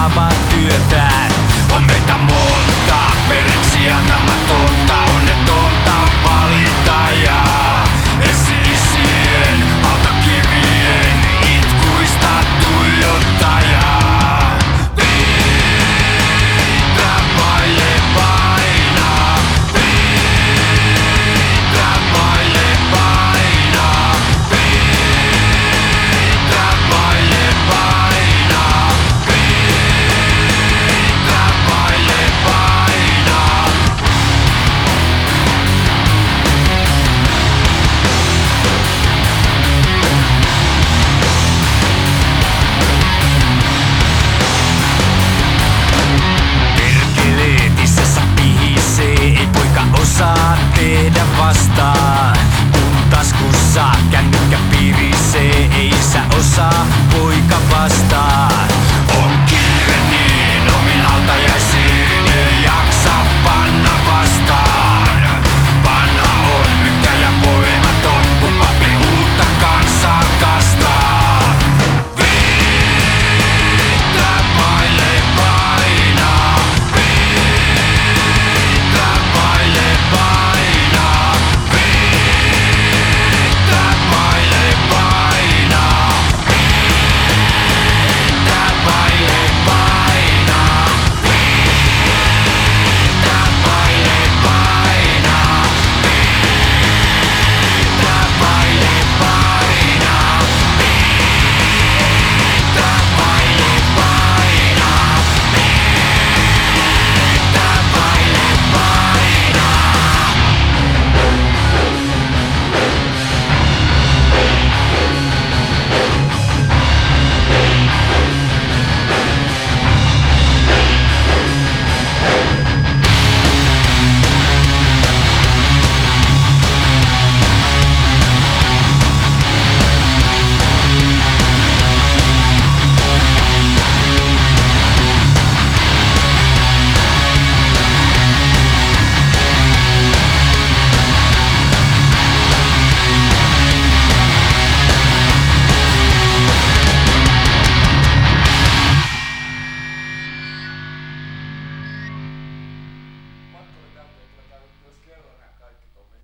saavat työtään. On meitä monta, vereksi anna tehdä vastaan. Kun taskussa kännykkä pirisee Ei sä osaa poika vastaan